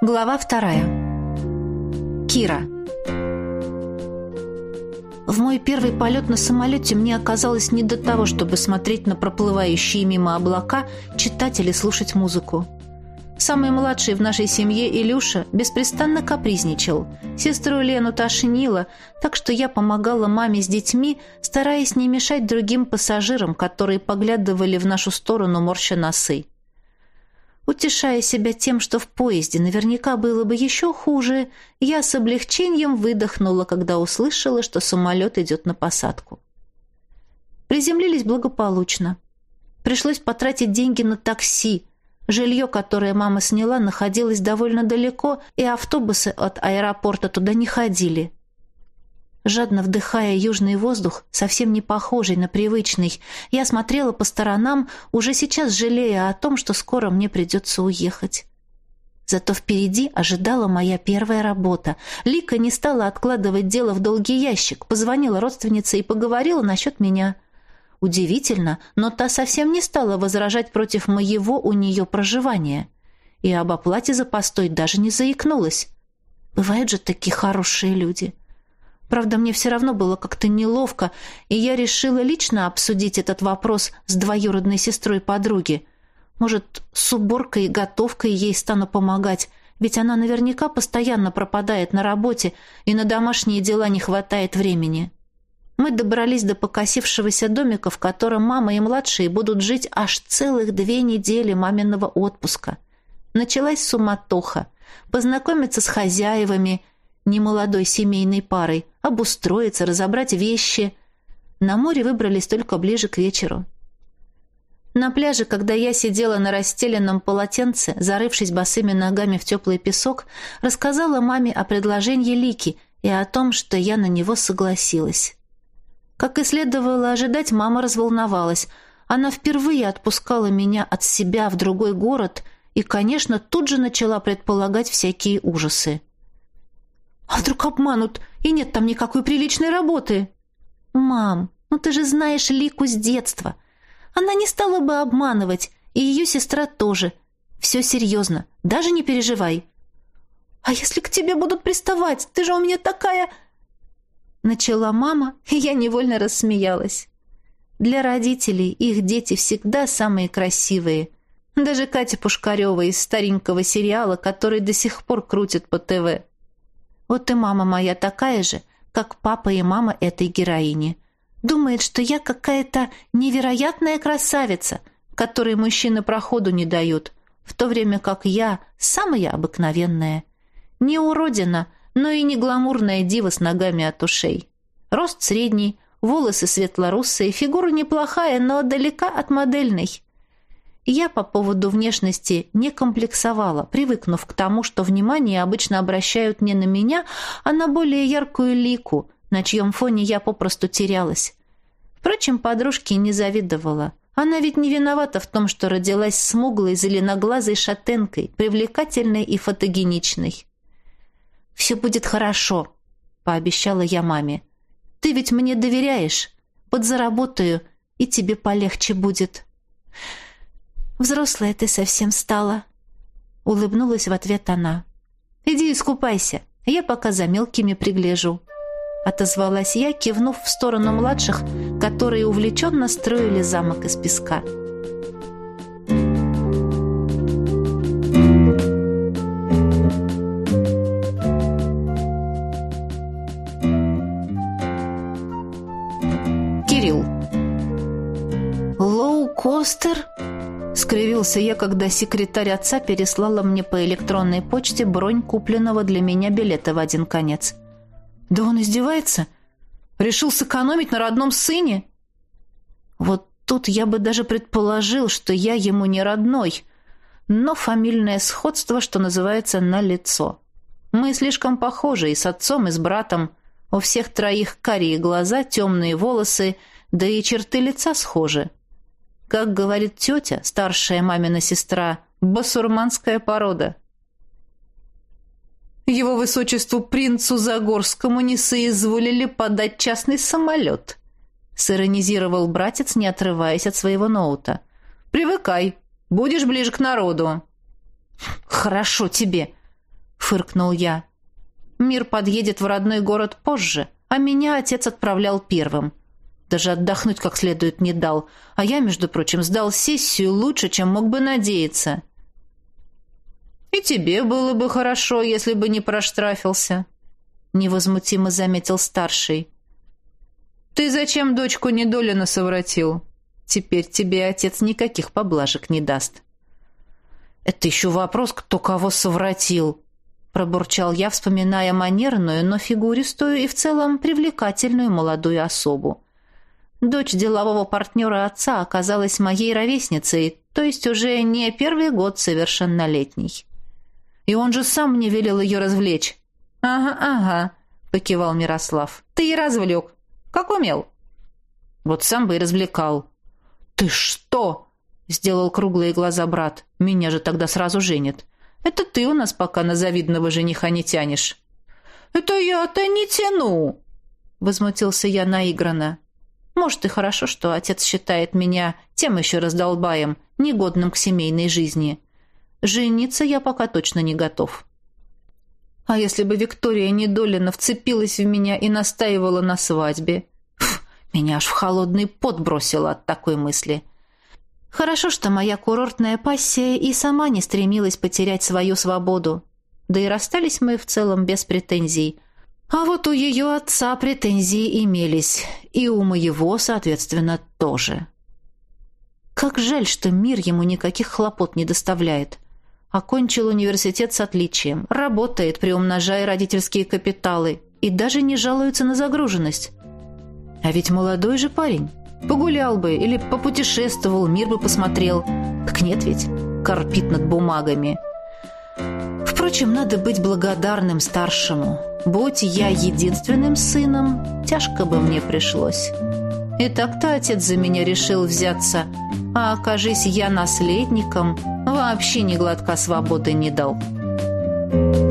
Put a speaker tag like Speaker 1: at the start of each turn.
Speaker 1: Глава вторая. Кира. В мой первый полет на самолете мне оказалось не до того, чтобы смотреть на проплывающие мимо облака, читать или слушать музыку. Самый младший в нашей семье Илюша беспрестанно капризничал. Сестру Лену тошнило, так что я помогала маме с детьми, стараясь не мешать другим пассажирам, которые поглядывали в нашу сторону морща носы. Утешая себя тем, что в поезде наверняка было бы еще хуже, я с облегчением выдохнула, когда услышала, что самолет идет на посадку. Приземлились благополучно. Пришлось потратить деньги на такси. Жилье, которое мама сняла, находилось довольно далеко, и автобусы от аэропорта туда не ходили жадно вдыхая южный воздух, совсем не похожий на привычный. Я смотрела по сторонам, уже сейчас жалея о том, что скоро мне придется уехать. Зато впереди ожидала моя первая работа. Лика не стала откладывать дело в долгий ящик, позвонила родственнице и поговорила насчет меня. Удивительно, но та совсем не стала возражать против моего у нее проживания. И об оплате за постой даже не заикнулась. Бывают же такие хорошие люди. — Правда, мне все равно было как-то неловко, и я решила лично обсудить этот вопрос с двоюродной сестрой подруги. Может, с уборкой и готовкой ей стану помогать, ведь она наверняка постоянно пропадает на работе, и на домашние дела не хватает времени. Мы добрались до покосившегося домика, в котором мама и младшие будут жить аж целых две недели маминого отпуска. Началась суматоха. Познакомиться с хозяевами – немолодой семейной парой, обустроиться, разобрать вещи. На море выбрались только ближе к вечеру. На пляже, когда я сидела на расстеленном полотенце, зарывшись босыми ногами в теплый песок, рассказала маме о предложении Лики и о том, что я на него согласилась. Как и следовало ожидать, мама разволновалась. Она впервые отпускала меня от себя в другой город и, конечно, тут же начала предполагать всякие ужасы. А вдруг обманут, и нет там никакой приличной работы? Мам, ну ты же знаешь Лику с детства. Она не стала бы обманывать, и ее сестра тоже. Все серьезно, даже не переживай. А если к тебе будут приставать? Ты же у меня такая... Начала мама, и я невольно рассмеялась. Для родителей их дети всегда самые красивые. Даже Катя Пушкарева из старенького сериала, который до сих пор крутят по ТВ. Вот и мама моя такая же, как папа и мама этой героини. Думает, что я какая-то невероятная красавица, которой мужчины проходу не дают, в то время как я самая обыкновенная. Не уродина, но и не гламурная дива с ногами от ушей. Рост средний, волосы светлорусые, фигура неплохая, но далека от модельной. Я по поводу внешности не комплексовала, привыкнув к тому, что внимание обычно обращают не на меня, а на более яркую лику, на чьем фоне я попросту терялась. Впрочем, подружке не завидовала. Она ведь не виновата в том, что родилась смуглой, зеленоглазой шатенкой, привлекательной и фотогеничной. «Все будет хорошо», — пообещала я маме. «Ты ведь мне доверяешь. Подзаработаю, и тебе полегче будет». Взрослая ты совсем стала. Улыбнулась в ответ она. Иди искупайся, я пока за мелкими пригляжу. Отозвалась я, кивнув в сторону младших, которые увлеченно строили замок из песка. Кирилл. Лоу-костер? Скривился я, когда секретарь отца переслала мне по электронной почте бронь купленного для меня билета в один конец. «Да он издевается? Решил сэкономить на родном сыне?» Вот тут я бы даже предположил, что я ему не родной, но фамильное сходство, что называется, на лицо. Мы слишком похожи и с отцом, и с братом. У всех троих карие глаза, темные волосы, да и черты лица схожи. Как говорит тетя, старшая мамина сестра, басурманская порода. Его высочеству принцу Загорскому не соизволили подать частный самолет, сиронизировал братец, не отрываясь от своего ноута. «Привыкай, будешь ближе к народу». «Хорошо тебе», — фыркнул я. «Мир подъедет в родной город позже, а меня отец отправлял первым. Даже отдохнуть как следует не дал, а я, между прочим, сдал сессию лучше, чем мог бы надеяться». «И тебе было бы хорошо, если бы не проштрафился», — невозмутимо заметил старший. «Ты зачем дочку недолено совратил? Теперь тебе отец никаких поблажек не даст». «Это еще вопрос, кто кого совратил», — пробурчал я, вспоминая манерную, но фигуристую и в целом привлекательную молодую особу. Дочь делового партнера отца оказалась моей ровесницей, то есть уже не первый год совершеннолетней. И он же сам мне велел ее развлечь. «Ага, ага», — покивал Мирослав. «Ты и развлек. Как умел?» «Вот сам бы и развлекал». «Ты что?» — сделал круглые глаза брат. «Меня же тогда сразу женят. Это ты у нас пока на завидного жениха не тянешь». «Это я-то не тяну!» — возмутился я наигранно. «Может, и хорошо, что отец считает меня тем еще раздолбаем, негодным к семейной жизни. Жениться я пока точно не готов». А если бы Виктория недолено вцепилась в меня и настаивала на свадьбе? Фу, меня аж в холодный пот бросило от такой мысли. Хорошо, что моя курортная пассия и сама не стремилась потерять свою свободу. Да и расстались мы в целом без претензий. А вот у ее отца претензии имелись, и у моего, соответственно, тоже. Как жаль, что мир ему никаких хлопот не доставляет. Окончил университет с отличием, работает, приумножая родительские капиталы, и даже не жалуется на загруженность. А ведь молодой же парень. Погулял бы или попутешествовал, мир бы посмотрел. Так нет ведь, корпит над бумагами. Впрочем, надо быть благодарным старшему. Будь я единственным сыном, тяжко бы мне пришлось. И так-то отец за меня решил взяться, а окажись я наследником, вообще ни глотка свободы не дал. Thank